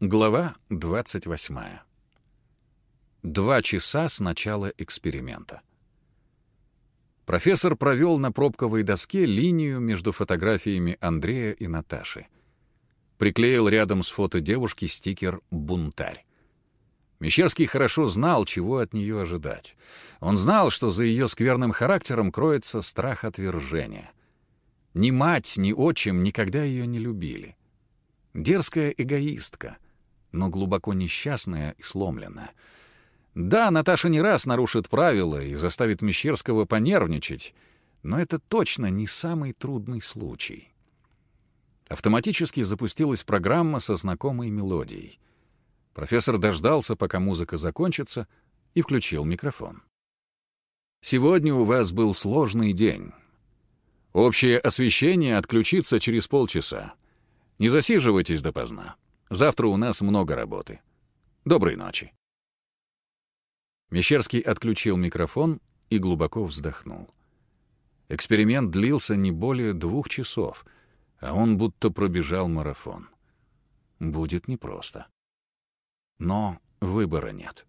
Глава 28. Два часа с начала эксперимента. Профессор провел на пробковой доске линию между фотографиями Андрея и Наташи. Приклеил рядом с фото девушки стикер «Бунтарь». Мещерский хорошо знал, чего от нее ожидать. Он знал, что за ее скверным характером кроется страх отвержения. Ни мать, ни отчим никогда ее не любили. Дерзкая эгоистка, но глубоко несчастная и сломленная. Да, Наташа не раз нарушит правила и заставит Мещерского понервничать, но это точно не самый трудный случай. Автоматически запустилась программа со знакомой мелодией. Профессор дождался, пока музыка закончится, и включил микрофон. «Сегодня у вас был сложный день. Общее освещение отключится через полчаса. Не засиживайтесь допоздна. Завтра у нас много работы. Доброй ночи». Мещерский отключил микрофон и глубоко вздохнул. Эксперимент длился не более двух часов, а он будто пробежал марафон. Будет непросто. Но выбора нет.